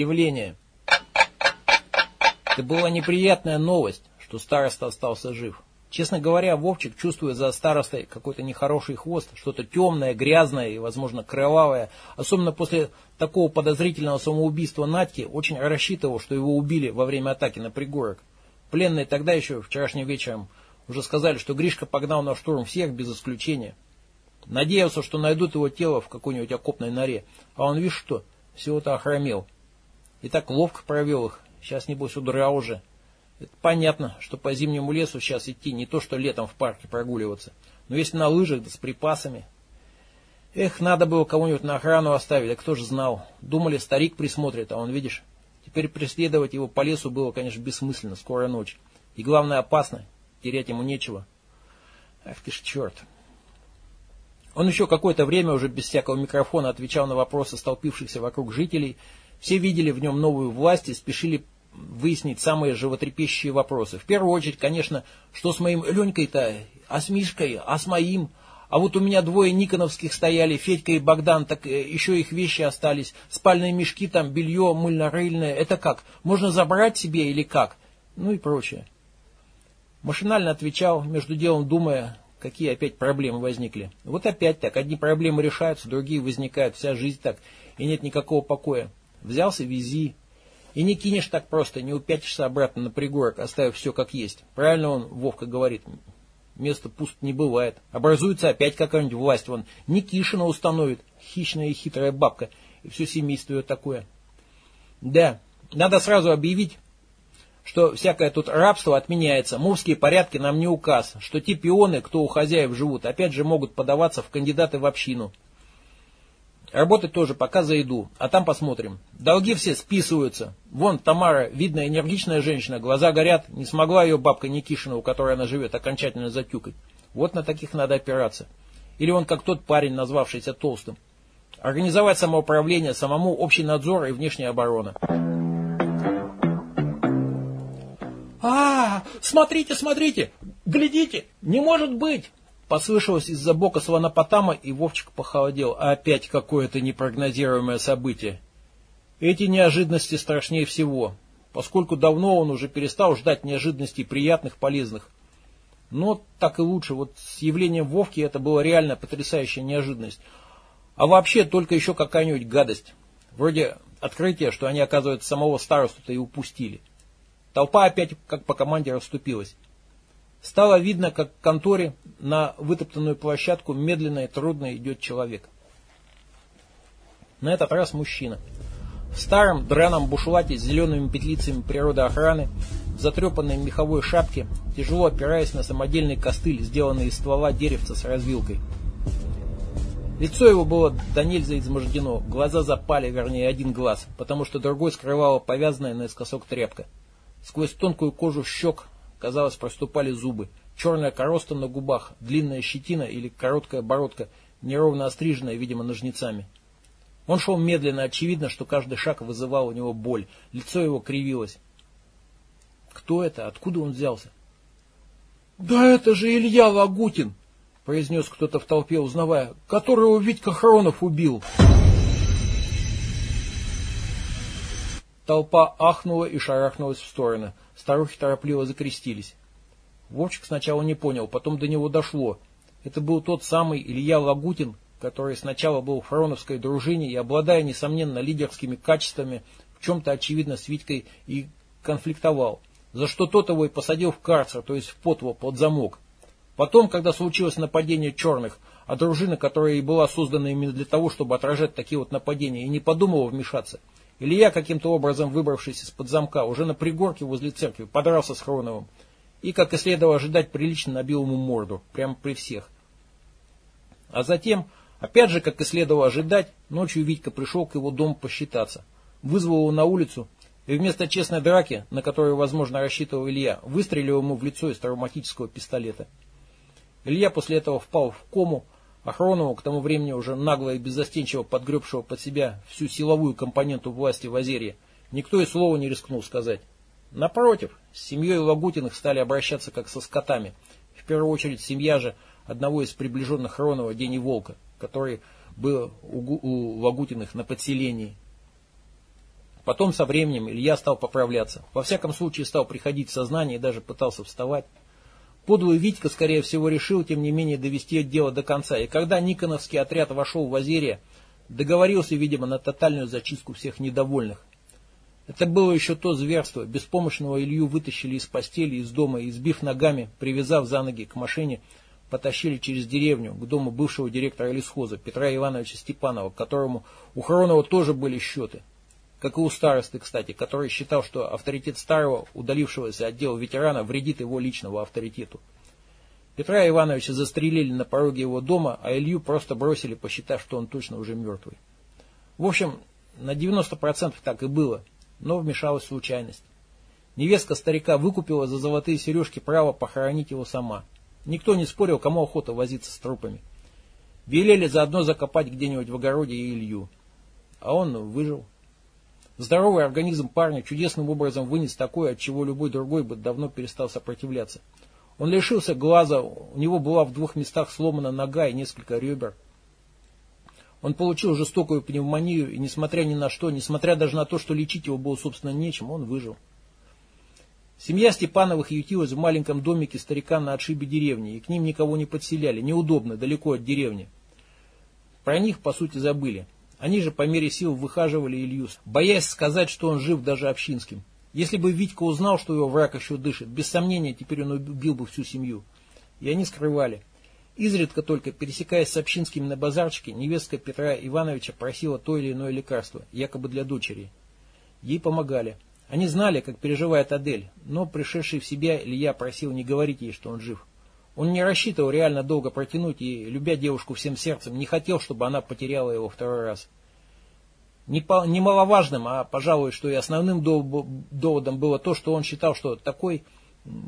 Объявление. Это была неприятная новость, что староста остался жив. Честно говоря, Вовчик, чувствуя за старостой какой-то нехороший хвост, что-то темное, грязное и, возможно, кровавое, особенно после такого подозрительного самоубийства Надьки, очень рассчитывал, что его убили во время атаки на пригорок. Пленные тогда еще, вчерашним вечером, уже сказали, что Гришка погнал на штурм всех без исключения. Надеялся, что найдут его тело в какой-нибудь окопной норе, а он, видишь что, всего-то охромел. И так ловко провел их, сейчас, небось, удра уже. Это понятно, что по зимнему лесу сейчас идти не то, что летом в парке прогуливаться. Но если на лыжах да с припасами. Эх, надо было кого-нибудь на охрану оставить, а кто же знал. Думали, старик присмотрит, а он, видишь, теперь преследовать его по лесу было, конечно, бессмысленно, скоро ночь. И главное, опасно, терять ему нечего. Ах ты ж черт. Он еще какое-то время уже без всякого микрофона отвечал на вопросы столпившихся вокруг жителей. Все видели в нем новую власть и спешили выяснить самые животрепещущие вопросы. В первую очередь, конечно, что с моим Ленькой-то, а с Мишкой, а с моим... А вот у меня двое Никоновских стояли, Федька и Богдан, так э, еще их вещи остались. Спальные мешки, там белье мыльно-рыльное. Это как? Можно забрать себе или как? Ну и прочее. Машинально отвечал, между делом думая, какие опять проблемы возникли. Вот опять так, одни проблемы решаются, другие возникают, вся жизнь так, и нет никакого покоя. Взялся, вези, и не кинешь так просто, не упятишься обратно на пригорок, оставив все как есть. Правильно он, Вовка, говорит, место пуст не бывает. Образуется опять какая-нибудь власть, вон, Никишина установит, хищная и хитрая бабка, и все семейство ее такое. Да, надо сразу объявить, что всякое тут рабство отменяется, мувские порядки нам не указ, что те пионы, кто у хозяев живут, опять же могут подаваться в кандидаты в общину. Работать тоже пока за еду, а там посмотрим. Долги все списываются. Вон Тамара, видная энергичная женщина, глаза горят, не смогла ее бабка Никишина, у которой она живет, окончательно затюкать. Вот на таких надо опираться. Или он как тот парень, назвавшийся толстым. Организовать самоуправление, самому общий надзор и внешняя оборона. А, смотрите, смотрите, глядите, не может быть! Послышалось из-за бока Сванопотама, и Вовчик похолодел. Опять какое-то непрогнозируемое событие. Эти неожиданности страшнее всего, поскольку давно он уже перестал ждать неожиданностей приятных, полезных. Но так и лучше. Вот с явлением Вовки это была реально потрясающая неожиданность. А вообще только еще какая-нибудь гадость. Вроде открытия, что они, оказывается, самого старосту-то и упустили. Толпа опять, как по команде, расступилась. Стало видно, как в конторе на вытоптанную площадку медленно и трудно идет человек. На этот раз мужчина. В старом драном бушлате с зелеными петлицами природоохраны, в затрепанной меховой шапке, тяжело опираясь на самодельный костыль, сделанный из ствола деревца с развилкой. Лицо его было до нельзя измождено, глаза запали, вернее один глаз, потому что другой скрывала повязанная наискосок тряпка. Сквозь тонкую кожу щек казалось, проступали зубы. Черная короста на губах, длинная щетина или короткая бородка, неровно остриженная, видимо, ножницами. Он шел медленно, очевидно, что каждый шаг вызывал у него боль. Лицо его кривилось. Кто это? Откуда он взялся? «Да это же Илья Лагутин!» — произнес кто-то в толпе, узнавая, «которого Витька Хронов убил!» Толпа ахнула и шарахнулась в стороны. Старухи торопливо закрестились. Вовчик сначала не понял, потом до него дошло. Это был тот самый Илья Лагутин, который сначала был в фароновской дружине и, обладая, несомненно, лидерскими качествами, в чем-то, очевидно, с Витькой и конфликтовал, за что тот его и посадил в карцер, то есть в потво, под замок. Потом, когда случилось нападение черных, а дружина, которая и была создана именно для того, чтобы отражать такие вот нападения, и не подумала вмешаться – Илья, каким-то образом выбравшись из-под замка, уже на пригорке возле церкви, подрался с Хроновым и, как и следовало ожидать, прилично набил ему морду, прямо при всех. А затем, опять же, как и следовало ожидать, ночью Витька пришел к его дому посчитаться, вызвал его на улицу и вместо честной драки, на которую, возможно, рассчитывал Илья, выстрелил ему в лицо из травматического пистолета. Илья после этого впал в кому, Охронову, к тому времени уже нагло и беззастенчиво подгребшего под себя всю силовую компоненту власти в Озерье, никто и слова не рискнул сказать. Напротив, с семьей Лагутиных стали обращаться как со скотами. В первую очередь семья же одного из приближенных Хронова, Дени Волка, который был у Лагутиных на подселении. Потом со временем Илья стал поправляться. Во всяком случае стал приходить в сознание и даже пытался вставать. Подлый Витька, скорее всего, решил, тем не менее, довести дело до конца. И когда Никоновский отряд вошел в Озерье, договорился, видимо, на тотальную зачистку всех недовольных. Это было еще то зверство. Беспомощного Илью вытащили из постели, из дома, избив ногами, привязав за ноги к машине, потащили через деревню к дому бывшего директора лесхоза Петра Ивановича Степанова, к которому у Хронова тоже были счеты. Как и у старосты, кстати, который считал, что авторитет старого, удалившегося отдела ветерана, вредит его личному авторитету. Петра Ивановича застрелили на пороге его дома, а Илью просто бросили, посчитав, что он точно уже мертвый. В общем, на 90% так и было, но вмешалась случайность. Невестка старика выкупила за золотые сережки право похоронить его сама – Никто не спорил, кому охота возиться с трупами. Велели заодно закопать где-нибудь в огороде и Илью. А он выжил. Здоровый организм парня чудесным образом вынес такое, от чего любой другой бы давно перестал сопротивляться. Он лишился глаза, у него была в двух местах сломана нога и несколько ребер. Он получил жестокую пневмонию, и несмотря ни на что, несмотря даже на то, что лечить его было, собственно, нечем, он выжил. Семья Степановых ютилась в маленьком домике старика на отшибе деревни, и к ним никого не подселяли, неудобно, далеко от деревни. Про них, по сути, забыли. Они же по мере сил выхаживали Илью, боясь сказать, что он жив даже общинским. Если бы Витька узнал, что его враг еще дышит, без сомнения, теперь он убил бы всю семью. И они скрывали. Изредка только, пересекаясь с общинскими на базарчике, невестка Петра Ивановича просила то или иное лекарство, якобы для дочери. Ей помогали. Они знали, как переживает Адель, но, пришедший в себя, Илья просил не говорить ей, что он жив. Он не рассчитывал реально долго протянуть и, любя девушку всем сердцем, не хотел, чтобы она потеряла его второй раз. Немаловажным, а, пожалуй, что и основным доводом было то, что он считал, что такой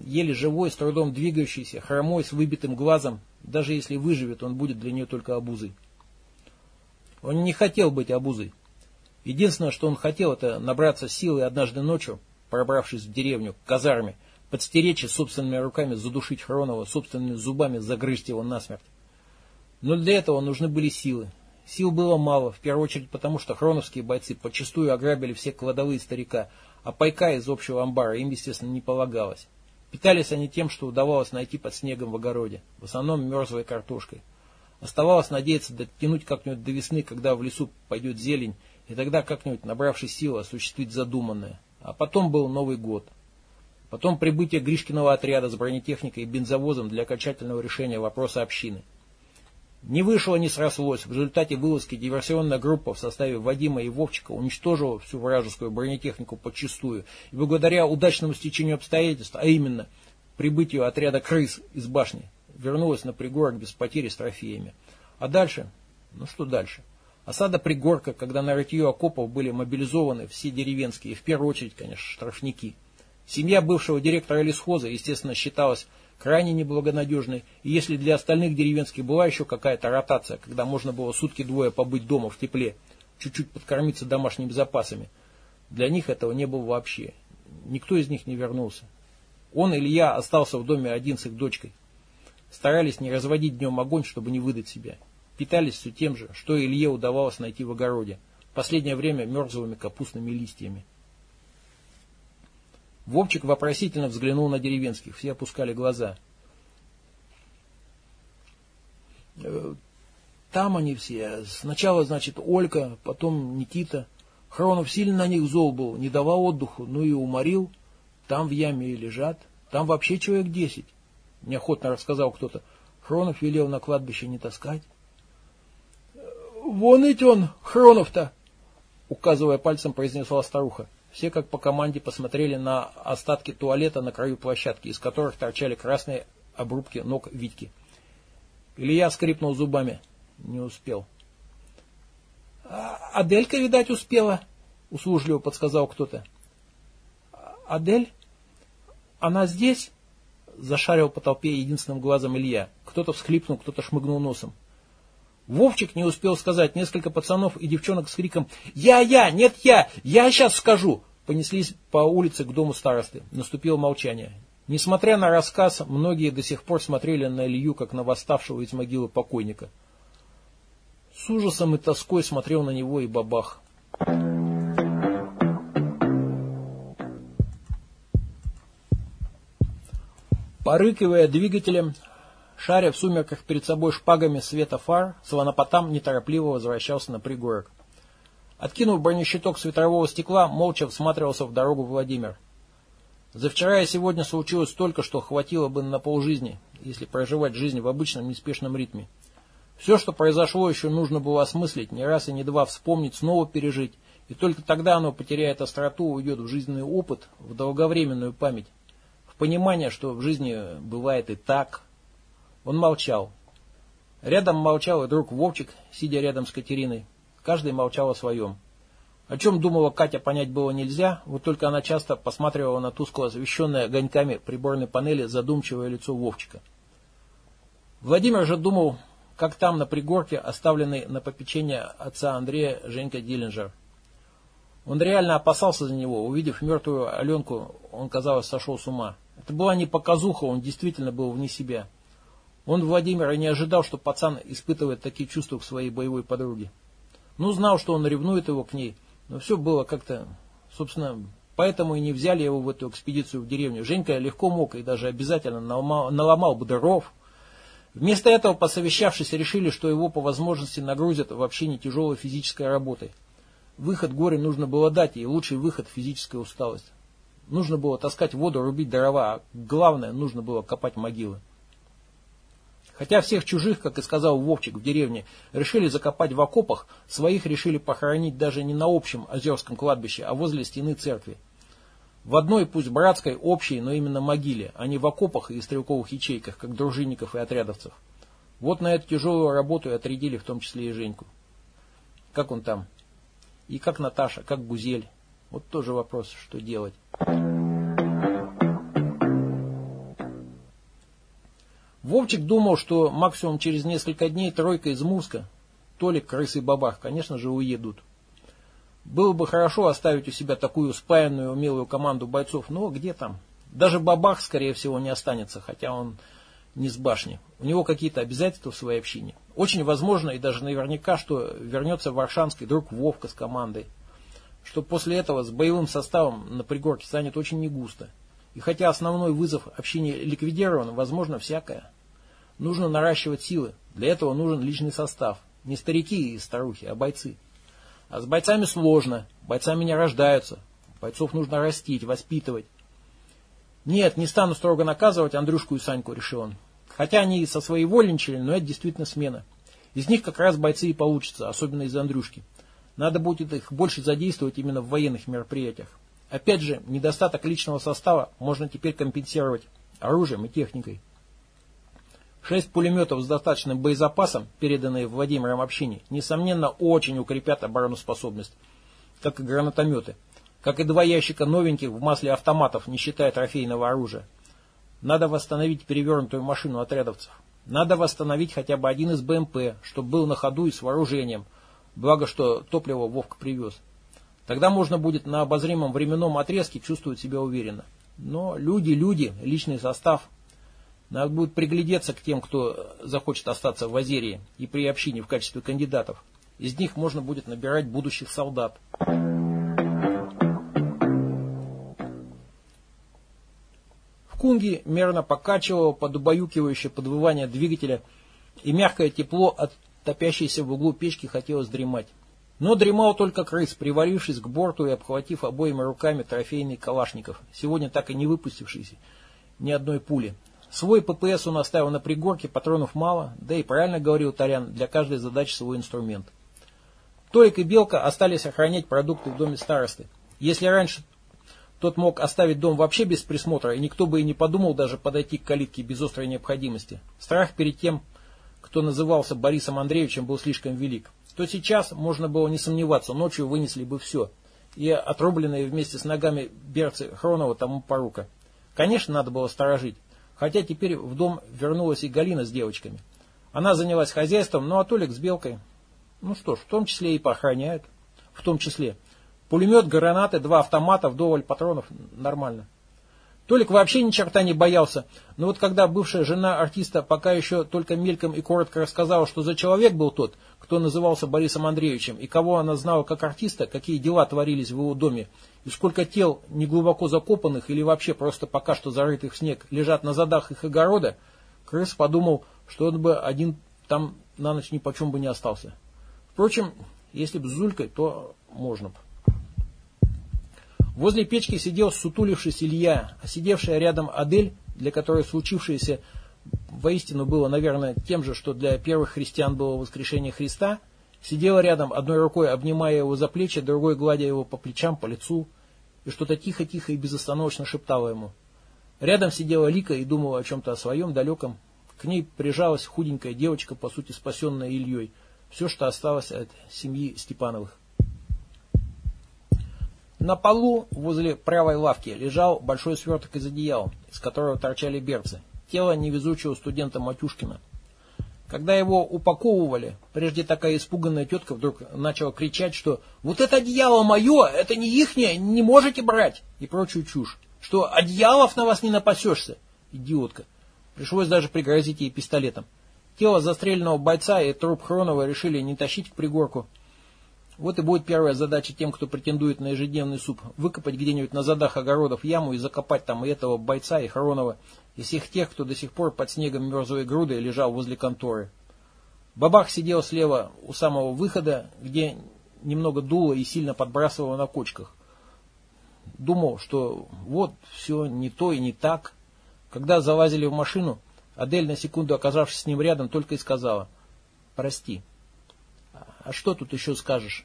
еле живой, с трудом двигающийся, хромой, с выбитым глазом, даже если выживет, он будет для нее только обузой. Он не хотел быть обузой. Единственное, что он хотел, это набраться силы однажды ночью, пробравшись в деревню, к казарме, подстеречь и собственными руками задушить Хронова, собственными зубами загрызть его насмерть. Но для этого нужны были силы. Сил было мало, в первую очередь потому, что хроновские бойцы почастую ограбили все кладовые старика, а пайка из общего амбара им, естественно, не полагалось. Питались они тем, что удавалось найти под снегом в огороде, в основном мерзлой картошкой. Оставалось надеяться дотянуть как-нибудь до весны, когда в лесу пойдет зелень, и тогда как-нибудь, набравшись сил, осуществить задуманное. А потом был Новый год. Потом прибытие Гришкиного отряда с бронетехникой и бензовозом для окончательного решения вопроса общины. Не вышло, не срослось. В результате вылазки диверсионная группа в составе Вадима и Вовчика уничтожила всю вражескую бронетехнику подчистую. И благодаря удачному стечению обстоятельств, а именно прибытию отряда крыс из башни, вернулась на пригорок без потери с трофеями. А дальше? Ну что дальше? Осада пригорка, когда на рытье окопов были мобилизованы все деревенские, в первую очередь, конечно, штрафники. Семья бывшего директора лесхоза, естественно, считалась крайне неблагонадежной, и если для остальных деревенских была еще какая-то ротация, когда можно было сутки-двое побыть дома в тепле, чуть-чуть подкормиться домашними запасами, для них этого не было вообще. Никто из них не вернулся. Он, Илья, остался в доме один с их дочкой. Старались не разводить днем огонь, чтобы не выдать себя питались все тем же, что Илье удавалось найти в огороде, последнее время мерзлыми капустными листьями. Вовчик вопросительно взглянул на деревенских, все опускали глаза. «Э, там они все. Сначала, значит, Олька, потом Никита. Хронов сильно на них зол был, не давал отдыху, ну и уморил. Там в яме и лежат. Там вообще человек десять. Неохотно рассказал кто-то. Хронов велел на кладбище не таскать. «Вон ведь он, Хронов-то!» Указывая пальцем, произнесла старуха. Все, как по команде, посмотрели на остатки туалета на краю площадки, из которых торчали красные обрубки ног Витьки. Илья скрипнул зубами. Не успел. «А «Аделька, видать, успела», — услужливо подсказал кто-то. «Адель? Она здесь?» — зашарил по толпе единственным глазом Илья. Кто-то всхлипнул, кто-то шмыгнул носом. Вовчик не успел сказать. Несколько пацанов и девчонок с криком «Я, я! Нет, я! Я сейчас скажу!» понеслись по улице к дому старосты. Наступило молчание. Несмотря на рассказ, многие до сих пор смотрели на Илью, как на восставшего из могилы покойника. С ужасом и тоской смотрел на него и бабах. Порыкивая двигателем, шаря в сумерках перед собой шпагами света фар, Слонопотам неторопливо возвращался на пригорок. Откинув бронещиток с стекла, молча всматривался в дорогу Владимир. За вчера и сегодня случилось столько, что хватило бы на полжизни, если проживать жизнь в обычном неспешном ритме. Все, что произошло, еще нужно было осмыслить, не раз и не два вспомнить, снова пережить, и только тогда оно потеряет остроту, уйдет в жизненный опыт, в долговременную память, в понимание, что в жизни бывает и так. Он молчал. Рядом молчал и друг Вовчик, сидя рядом с Катериной. Каждый молчал о своем. О чем думала Катя, понять было нельзя, вот только она часто посматривала на тускло освещенное огоньками приборной панели задумчивое лицо Вовчика. Владимир же думал, как там на пригорке, оставленный на попечение отца Андрея Женька Диллинджер. Он реально опасался за него. Увидев мертвую Аленку, он, казалось, сошел с ума. Это была не показуха, он действительно был вне себя. Он, Владимир, и не ожидал, что пацан испытывает такие чувства к своей боевой подруге. Ну, знал, что он ревнует его к ней, но все было как-то, собственно, поэтому и не взяли его в эту экспедицию в деревню. Женька легко мог и даже обязательно наломал, наломал бы дров. Вместо этого, посовещавшись, решили, что его по возможности нагрузят вообще не тяжелой физической работой. Выход горе нужно было дать, и лучший выход – физическая усталость. Нужно было таскать воду, рубить дрова, а главное, нужно было копать могилы. Хотя всех чужих, как и сказал Вовчик в деревне, решили закопать в окопах, своих решили похоронить даже не на общем озерском кладбище, а возле стены церкви. В одной, пусть братской, общей, но именно могиле, а не в окопах и стрелковых ячейках, как дружинников и отрядовцев. Вот на эту тяжелую работу и отрядили в том числе и Женьку. Как он там? И как Наташа, как Гузель? Вот тоже вопрос, что делать. Вовчик думал, что максимум через несколько дней тройка из Муска, Толик, Крыс и Бабах, конечно же, уедут. Было бы хорошо оставить у себя такую спаянную, умелую команду бойцов, но где там? Даже Бабах, скорее всего, не останется, хотя он не с башни. У него какие-то обязательства в своей общине. Очень возможно и даже наверняка, что вернется в Варшанский друг Вовка с командой. Что после этого с боевым составом на пригорке станет очень негусто. И хотя основной вызов общине ликвидирован, возможно всякое. Нужно наращивать силы. Для этого нужен личный состав. Не старики и старухи, а бойцы. А с бойцами сложно. Бойцами не рождаются. Бойцов нужно растить, воспитывать. Нет, не стану строго наказывать Андрюшку и Саньку, решил он. Хотя они и со своей вольничали, но это действительно смена. Из них как раз бойцы и получатся, особенно из Андрюшки. Надо будет их больше задействовать именно в военных мероприятиях. Опять же, недостаток личного состава можно теперь компенсировать оружием и техникой. Шесть пулеметов с достаточным боезапасом, переданные Владимиром общине, несомненно, очень укрепят обороноспособность, как и гранатометы, как и два ящика новеньких в масле автоматов, не считая трофейного оружия. Надо восстановить перевернутую машину отрядовцев. Надо восстановить хотя бы один из БМП, чтобы был на ходу и с вооружением, благо что топливо Вовка привез. Тогда можно будет на обозримом временном отрезке чувствовать себя уверенно. Но люди, люди, личный состав. Надо будет приглядеться к тем, кто захочет остаться в Азерии и при общине в качестве кандидатов. Из них можно будет набирать будущих солдат. В Кунге мерно покачивало под убаюкивающее подвывание двигателя, и мягкое тепло от топящейся в углу печки хотелось дремать. Но дремал только крыс, привалившись к борту и обхватив обоими руками трофейный калашников, сегодня так и не выпустившийся ни одной пули. Свой ППС он оставил на пригорке, патронов мало, да и правильно говорил Тарян, для каждой задачи свой инструмент. Толик и Белка остались охранять продукты в доме старосты. Если раньше тот мог оставить дом вообще без присмотра, и никто бы и не подумал даже подойти к калитке без острой необходимости, страх перед тем, кто назывался Борисом Андреевичем, был слишком велик то сейчас, можно было не сомневаться, ночью вынесли бы все. И отрубленные вместе с ногами берцы Хронова тому порука. Конечно, надо было сторожить. Хотя теперь в дом вернулась и Галина с девочками. Она занялась хозяйством, ну а Толик с Белкой. Ну что ж, в том числе и поохраняют. В том числе. Пулемет, гранаты, два автомата, вдоволь патронов. Нормально. Толик вообще ни черта не боялся, но вот когда бывшая жена артиста пока еще только мельком и коротко рассказала, что за человек был тот, кто назывался Борисом Андреевичем, и кого она знала как артиста, какие дела творились в его доме, и сколько тел, неглубоко закопанных или вообще просто пока что зарытых в снег, лежат на задах их огорода, крыс подумал, что он бы один там на ночь ни почем бы не остался. Впрочем, если бы с Зулькой, то можно бы. Возле печки сидел сутулившись Илья, а сидевшая рядом Адель, для которой случившееся воистину было, наверное, тем же, что для первых христиан было воскрешение Христа, сидела рядом, одной рукой обнимая его за плечи, другой гладя его по плечам, по лицу, и что-то тихо-тихо и безостановочно шептала ему. Рядом сидела Лика и думала о чем-то о своем далеком. К ней прижалась худенькая девочка, по сути спасенная Ильей. Все, что осталось от семьи Степановых. На полу возле правой лавки лежал большой сверток из одеяла, из которого торчали берцы. Тело невезучего студента Матюшкина. Когда его упаковывали, прежде такая испуганная тетка вдруг начала кричать, что «Вот это одеяло мое, это не ихнее, не можете брать!» и прочую чушь. Что одеялов на вас не напасешься, идиотка. Пришлось даже пригрозить ей пистолетом. Тело застреленного бойца и труп Хронова решили не тащить к пригорку, вот и будет первая задача тем, кто претендует на ежедневный суп. Выкопать где-нибудь на задах огородов яму и закопать там и этого бойца, и Харонова, и всех тех, кто до сих пор под снегом мерзлой грудой лежал возле конторы. Бабах сидел слева у самого выхода, где немного дуло и сильно подбрасывало на кочках. Думал, что вот все не то и не так. Когда залазили в машину, Адель, на секунду оказавшись с ним рядом, только и сказала «Прости». А что тут еще скажешь?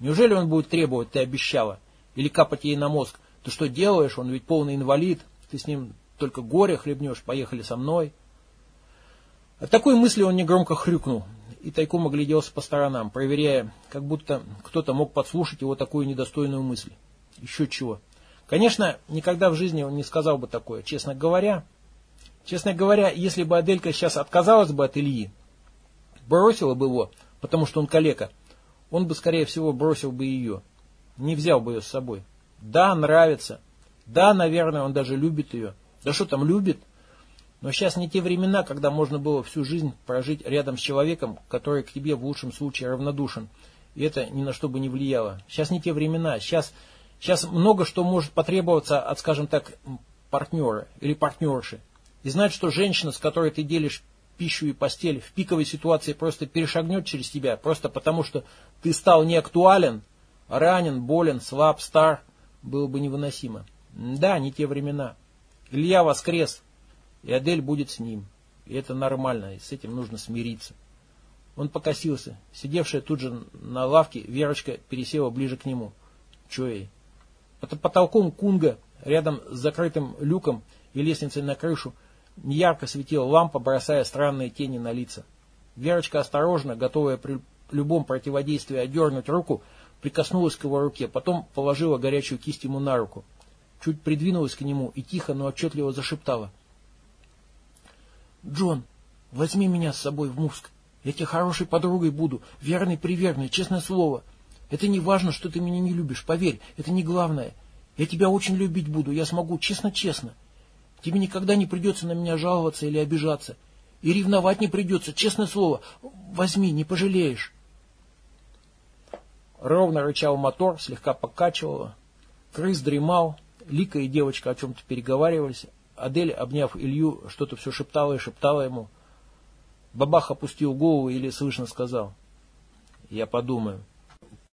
Неужели он будет требовать, ты обещала? Или капать ей на мозг? Ты что делаешь? Он ведь полный инвалид. Ты с ним только горе хлебнешь. Поехали со мной. От такой мысли он негромко хрюкнул и тайком огляделся по сторонам, проверяя, как будто кто-то мог подслушать его такую недостойную мысль. Еще чего. Конечно, никогда в жизни он не сказал бы такое, честно говоря. Честно говоря, если бы Аделька сейчас отказалась бы от Ильи, бросила бы его, потому что он калека, он бы, скорее всего, бросил бы ее, не взял бы ее с собой. Да, нравится. Да, наверное, он даже любит ее. Да что там любит? Но сейчас не те времена, когда можно было всю жизнь прожить рядом с человеком, который к тебе в лучшем случае равнодушен. И это ни на что бы не влияло. Сейчас не те времена. Сейчас, сейчас много что может потребоваться от, скажем так, партнера или партнерши. И знать, что женщина, с которой ты делишь пищу и постель в пиковой ситуации просто перешагнет через тебя, просто потому что ты стал неактуален, ранен, болен, слаб, стар, было бы невыносимо. Да, не те времена. Илья воскрес, и Адель будет с ним. И это нормально, и с этим нужно смириться. Он покосился. Сидевшая тут же на лавке, Верочка пересела ближе к нему. Че ей? Под потолком кунга, рядом с закрытым люком и лестницей на крышу, Неярко светила лампа, бросая странные тени на лица. Верочка осторожно, готовая при любом противодействии одернуть руку, прикоснулась к его руке, потом положила горячую кисть ему на руку. Чуть придвинулась к нему и тихо, но отчетливо зашептала. «Джон, возьми меня с собой в Муск. Я тебе хорошей подругой буду, верной-приверной, честное слово. Это не важно, что ты меня не любишь, поверь, это не главное. Я тебя очень любить буду, я смогу, честно-честно. Тебе никогда не придется на меня жаловаться или обижаться. И ревновать не придется, честное слово. Возьми, не пожалеешь. Ровно рычал мотор, слегка покачивало. Крыс дремал. Лика и девочка о чем-то переговаривались. Адель, обняв Илью, что-то все шептала и шептала ему. Бабах опустил голову или слышно сказал. Я подумаю.